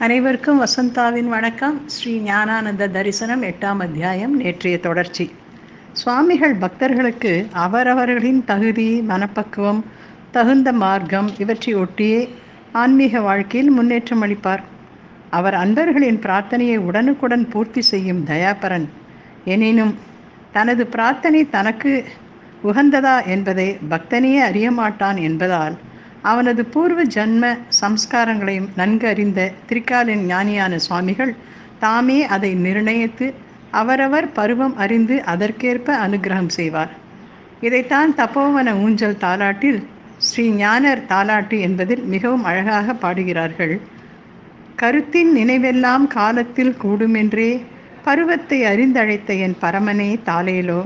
அனைவருக்கும் வசந்தாவின் வணக்கம். ஸ்ரீ ஞானானந்த தரிசனம் எட்டாம் அத்தியாயம் நேற்றைய தொடர்ச்சி. சுவாமிகள் பக்தர்களுக்கு அவரவர்களின் தகுதி மனப்பக்குவம் தகுந்த மார்க்கம் இவற்றை ஒட்டியே ஆன்மீக வாழ்க்கையில் முன்னேற்றம் அளிப்பார். அவர் அன்பர்களின் பிரார்த்தனையை உடனுக்குடன் பூர்த்தி செய்யும் தயாபரன். எனினும் தனது பிரார்த்தனை தனக்கு உகந்ததா என்பதை பக்தனையே அறியமாட்டான் என்பதால் அவனது பூர்வ ஜன்ம சம்ஸ்காரங்களையும் நன்கு அறிந்த திரிகாலின் ஞானியான சுவாமிகள் தாமே அதை நிர்ணயித்து அவரவர் பருவம் அறிந்து அதற்கேற்ப அனுகிரகம் செய்வார். இதைத்தான் தப்போவன ஊஞ்சல் தாலாட்டில் ஸ்ரீ ஞானர் தாலாட்டு என்பதில் மிகவும் அழகாக பாடுகிறார்கள். கருத்தின் நினைவெல்லாம் காலத்தில் கூடுமென்றே பருவத்தை அறிந்தழைத்த என் பரமனே தாலேலோ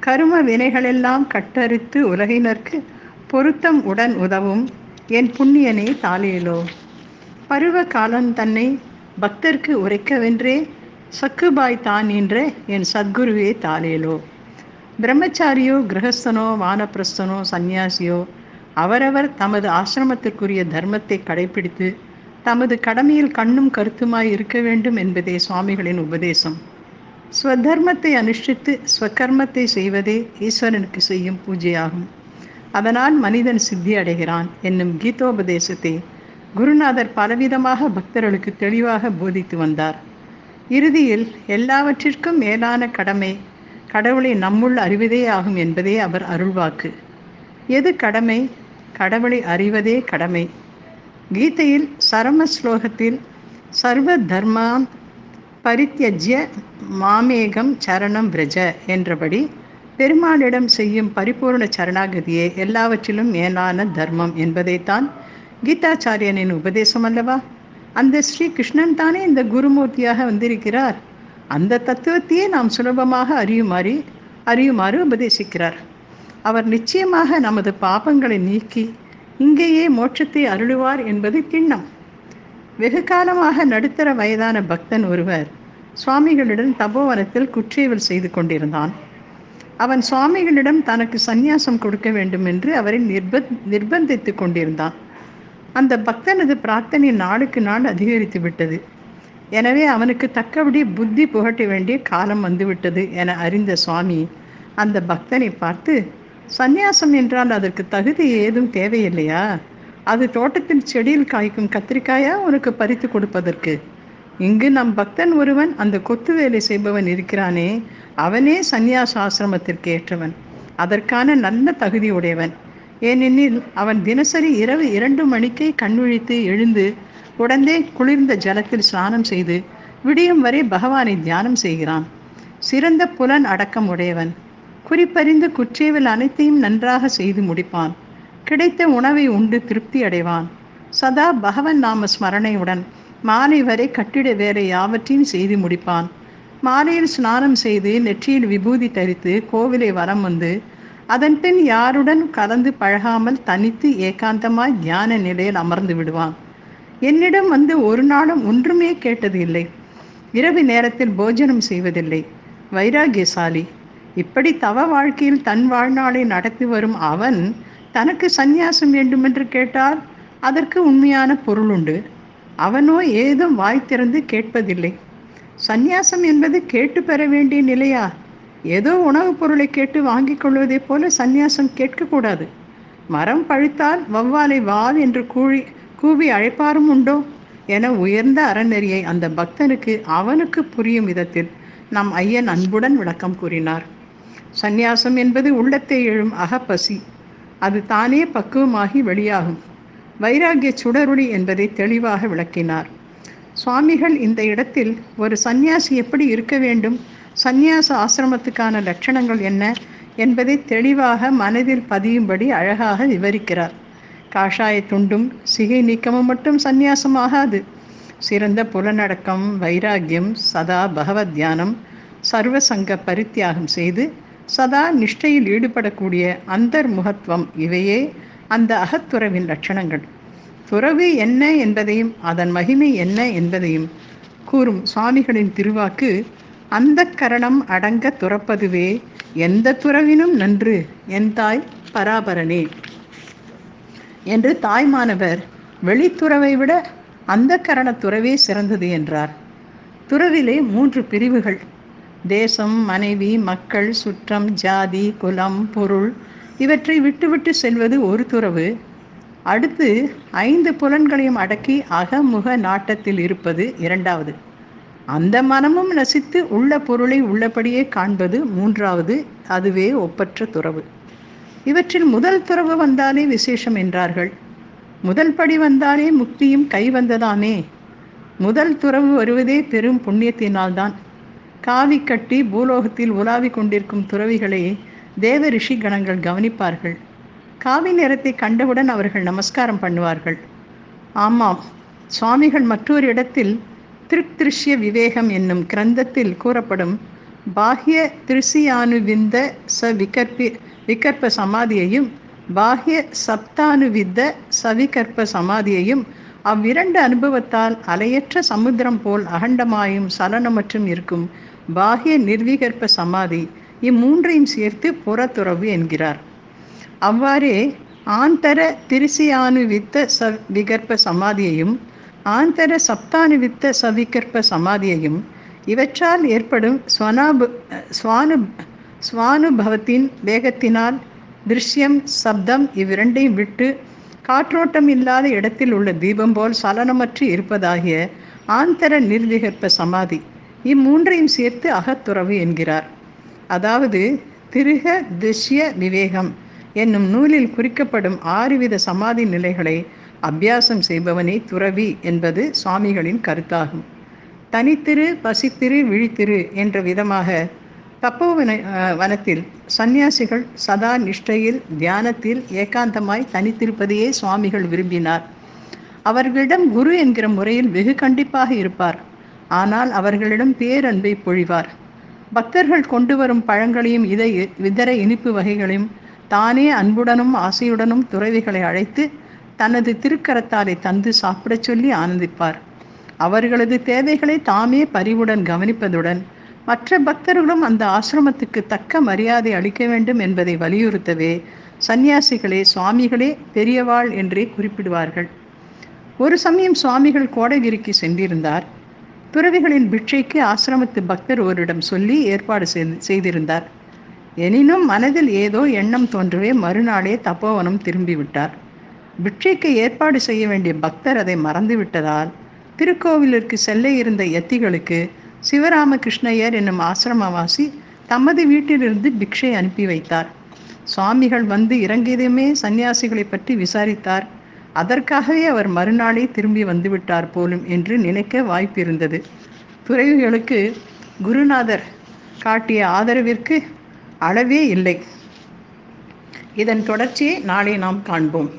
கரும வினைகளெல்லாம் கட்டறுத்து உலகினர்க்கு பொருத்தம் உடன் உதவும் என் புண்ணியனே தாலேலோ பருவ காலம் தன்னை பக்தர்க்கு உரைக்கவென்றே சக்குபாய் தான் என்ற என் சத்குருவே தாலேலோ பிரம்மச்சாரியோ கிரகஸ்தனோ வானப்பிரஸ்தனோ சந்நியாசியோ அவரவர் தமது ஆசிரமத்திற்குரிய தர்மத்தை கடைபிடித்து தமது கடமையில் கண்ணும் கருத்துமாய் இருக்க வேண்டும் என்பதே சுவாமிகளின் உபதேசம். ஸ்வதர்மத்தை அனுஷ்டித்து ஸ்வகர்மத்தை செய்வதே ஈஸ்வரனுக்கு செய்யும் பூஜையாகும். அதனால் மனிதன் சித்தி அடைகிறான் என்னும் கீதோபதேசத்தை குருநாதர் பலவிதமாக பக்தர்களுக்கு தெளிவாக போதித்து வந்தார். இறுதியில் எல்லாவற்றிற்கும் மேலான கடமை கடவுளை நம்முள் அறிவதே ஆகும் என்பதே அவர் அருள்வாக்கு. எது கடமை? கடவுளை அறிவதே கடமை. கீதையில் சரம ஸ்லோகத்தில் சர்வ தர்மான் பரித்தியஜ்ய மாமேகம் சரணம் பிரஜ என்றபடி பெருமானிடம் செய்யும் பரிபூர்ண சரணாகதியே எல்லாவற்றிலும் மேலான தர்மம் என்பதைத்தான் கீதாச்சாரியனின் உபதேசம் அல்லவா? அந்த ஸ்ரீ கிருஷ்ணன் தானே இந்த குருமூர்த்தியாக வந்திருக்கிறார். அந்த தத்துவத்தையே நாம் சுலபமாக அறியுமாறு அறியுமாறு உபதேசிக்கிறார். அவர் நிச்சயமாக நமது பாபங்களை நீக்கி இங்கேயே மோட்சத்தை அருளுவார் என்பது திண்ணம் வெகு காலமாக நடுத்தர வயதான பக்தன் ஒருவர் சுவாமிகளிடம் தபோவனத்தில் குற்றேவல் செய்து கொண்டிருந்தான். அவன் சுவாமிகளிடம் தனக்கு சந்நியாசம் கொடுக்க வேண்டும் என்று அவரை நிர்ப நிர்பந்தித்து கொண்டிருந்தான். அந்த பக்தனது பிரார்த்தனை நாளுக்கு நாள் அதிகரித்து விட்டது. எனவே அவனுக்கு தக்கபடி புத்தி புகட்ட வேண்டிய காலம் வந்துவிட்டது என அறிந்த சுவாமி அந்த பக்தனை பார்த்து சந்நியாசம் என்றால் அதற்கு தகுதி ஏதும் தேவையில்லையா? அது தோட்டத்தில் செடியில் காய்க்கும் கத்திரிக்காயா உனக்கு பறித்து கொடுப்பதற்கு? இங்கு நம் பக்தன் ஒருவன் அந்த கொத்து வேலை செய்பவன் இருக்கிறானே அவனே சந்நியாச ஆசிரமத்திற்கு ஏற்றவன். அதற்கான நல்ல தகுதி உடையவன். ஏனெனில் அவன் தினசரி இரவு இரண்டு மணிக்கே கண்விழித்து எழுந்து உடனே குளிர்ந்த ஜலத்தில் ஸ்நானம் செய்து விடியும் வரை பகவானை தியானம் செய்கிறான். சிறந்த புலன் அடக்கம் உடையவன். குறிப்பறிந்து குற்றேவல் அனைத்தையும் நன்றாக செய்து முடிப்பான். கிடைத்த உணவை உண்டு திருப்தி அடைவான். சதா பகவன் நாம ஸ்மரணையுடன் மாலை வரை கட்டிட வேலை யாவற்றையும் செய்து முடிப்பான். மாலையில் ஸ்நானம் செய்து நெற்றியில் விபூதி தரித்து கோவிலை வரம் வந்து அதன் பின் யாருடன் கலந்து பழகாமல் தனித்து ஏகாந்தமாய் ஞான நிலையில் அமர்ந்து விடுவான். என்னிடம் வந்து ஒரு நாளும் ஒன்றுமே கேட்டது இல்லை. இரவு நேரத்தில் போஜனம் செய்வதில்லை. வைராகியசாலி இப்படி தவ வாழ்க்கையில் தன் வாழ்நாளை நடத்தி வரும் அவன் தனக்கு சந்நியாசம் வேண்டுமென்று கேட்டால் அதற்கு உண்மையான பொருள் உண்டு. அவனோ ஏதும் வாய் திறந்து கேட்பதில்லை. சந்நியாசம் என்பது கேட்டு பெற வேண்டிய நிலையா? ஏதோ உணவுப் பொருளை கேட்டு வாங்கிக் கொள்வதைப் போல சந்நியாசம் கேட்கக்கூடாது. மரம் பழுத்தால் வவ்வாலை வால் என்று கூழி கூவி அழைப்பாரும் உண்டோ? என உயர்ந்த அறநெறியை அந்த பக்தனுக்கு அவனுக்கு புரியும் விதத்தில் நம் ஐயன் அன்புடன் விளக்கம் கூறினார். சந்நியாசம் என்பது உள்ளத்தை எழும் அகப்பசி. அது தானே பக்குவமாகி வெளியாகும். வைராகிய சுடருளி என்பதை தெளிவாக விளக்கினார். சுவாமிகள் இந்த இடத்தில் ஒரு சந்நியாசி எப்படி இருக்க வேண்டும்? சந்நியாச ஆசிரமத்துக்கான லட்சணங்கள் என்ன? என்பதை தெளிவாக மனதில் பதியும்படி அழகாக விவரிக்கிறார். காஷாய துண்டும் சிகை நீக்கமும் மட்டும் சந்நியாசமாகாது. சிறந்த புலனடக்கம் வைராக்கியம் சதா பகவத் தியானம் சர்வசங்க பரித்தியாகம் செய்து சதா நிஷ்டையில் ஈடுபடக்கூடிய அந்தர்முகத்துவம் இவையே அந்த அகத்துறவின் லட்சணங்கள். துறவு என்ன என்பதையும் அதன் மகிமை என்ன என்பதையும் கூறும் சுவாமிகளின் திருவாக்கு அந்த கரணம் அடங்க துறப்பதுவே எந்த துறவினும் நன்று என் தாய் பராபரனே. என்று தாய்மானவர் வெளித்துறவை விட அந்த கரண துறவே சிறந்தது என்றார். துறவிலே மூன்று பிரிவுகள். தேசம் மனைவி மக்கள் சுற்றம் ஜாதி குலம் பொருள் இவற்றை விட்டுவிட்டு செல்வது ஒரு துறவு. அடுத்து ஐந்து புலன்களையும் அடக்கி அகமுக நாட்டத்தில் இருப்பது இரண்டாவது. அந்த மனமும் நசித்து உள்ள பொருளை உள்ளபடியே காண்பது மூன்றாவது அதுவே ஒப்பற்ற துறவு. இவற்றில் முதல் துறவு வந்தாலே விசேஷம் என்றார்கள். முதல் படி வந்தாலே முக்தியும் கை வந்ததாமே முதல் துறவு வருவதே பெரும் புண்ணியத்தினால்தான். காவி கட்டி பூலோகத்தில் உலாவிக் கொண்டிருக்கும் துறவிகளை தேவ ரிஷி கணங்கள் கவனிப்பார்கள். காவி நிறத்தை கண்டவுடன் அவர்கள் நமஸ்காரம் பண்ணுவார்கள். ஆமாம் சுவாமிகள் மற்றொரு இடத்தில் திருஷ்ய விவேகம் என்னும் கிரந்தத்தில் கூறப்படும் பாஹ்ய திருசியானுவிந்த ச விகற்பி விகற்ப சமாதியையும் பாஹ்ய சப்தானுவித்த சவிகற்ப சமாதியையும் அவ்விரண்டு அனுபவத்தால் அலையற்ற சமுத்திரம் போல் அகண்டமாயும் சலனமற்றும் இருக்கும் பாஹ்ய நிர்விகற்ப சமாதி. இம்மூன்றையும் சேர்த்து புறத்துறவு என்கிறார். அவ்வாறே ஆந்தர திருசியானுவித்த ச விகற்ப சமாதியையும் ஆந்தர சப்தானுவித்த சவிகற்ப சமாதியையும் இவற்றால் ஏற்படும் ஸ்வனாபு ஸ்வானு ஸ்வானுபவத்தின் வேகத்தினால் திருஷ்யம் சப்தம் இவ்விரண்டையும் விட்டு காற்றோட்டம் இல்லாத இடத்தில் உள்ள தீபம் போல் சலனமற்று இருப்பதாகிய ஆந்தர நிர்விகற்ப சமாதி இம்மூன்றையும் சேர்த்து அகத்துறவு என்கிறார். அதாவது திருக திருஷ்ய விவேகம் என்னும் நூலில் குறிக்கப்படும் ஆறுவித சமாதி நிலைகளை அபியாசம் செய்பவனே துறவி என்பது சுவாமிகளின் கருத்தாகும். தனித்திரு பசித்திரு விழித்திரு என்ற விதமாக தப்போவன வனத்தில் சந்நியாசிகள் சதா நிஷ்டையில் தியானத்தில் ஏகாந்தமாய் தனித்திருப்பதையே சுவாமிகள் விரும்பினார். அவர்களிடம் குரு என்கிற முறையில் வெகு கண்டிப்பாக இருப்பார். ஆனால் அவர்களிடம் பேரன்பை பொழிவார். பக்தர்கள் கொண்டு வரும் பழங்களையும் இதை இதர இனிப்பு வகைகளையும் தானே அன்புடனும் ஆசையுடனும் துறவிகளை அழைத்து தனது திருக்கரத்தாலை தந்து சாப்பிடச் சொல்லி ஆனந்திப்பார். அவர்களது தேவைகளை தாமே பரிவுடன் கவனிப்பதுடன் மற்ற பக்தர்களும் அந்த ஆசிரமத்துக்கு தக்க மரியாதை அளிக்க வேண்டும் என்பதை வலியுறுத்தவே சந்நியாசிகளே சுவாமிகளே பெரியவாள் என்றே குறிப்பிடுவார்கள். ஒரு சமயம் சுவாமிகள் கோடகிரிக்கு சென்றிருந்தார். துறவிகளின் பிட்சைக்கு ஆசிரமத்து பக்தர் ஒருடம் சொல்லி ஏற்பாடு செய்திருந்தார். எனினும் மனதில் ஏதோ எண்ணம் தோன்றவே மறுநாளே தப்போவனம் திரும்பிவிட்டார். பிட்சைக்கு ஏற்பாடு செய்ய வேண்டிய பக்தர் அதை மறந்துவிட்டதால் திருக்கோவிலிற்கு செல்ல இருந்த எத்திகளுக்கு சிவராமகிருஷ்ணயர் என்னும் ஆசிரமவாசி தமது வீட்டிலிருந்து பிக்ஷை அனுப்பி வைத்தார். சுவாமிகள் வந்து இறங்கியதுமே சன்னியாசிகளை பற்றி விசாரித்தார். அதற்காகவே அவர் மறுநாளே திரும்பி வந்துவிட்டார் போலும் என்று நினைக்க வாய்ப்பிருந்தது. துறவிகளுக்கு குருநாதர் காட்டிய ஆதரவிற்கு அளவே இல்லை. இதன் தொடர்ச்சியை நாளை நாம் காண்போம்.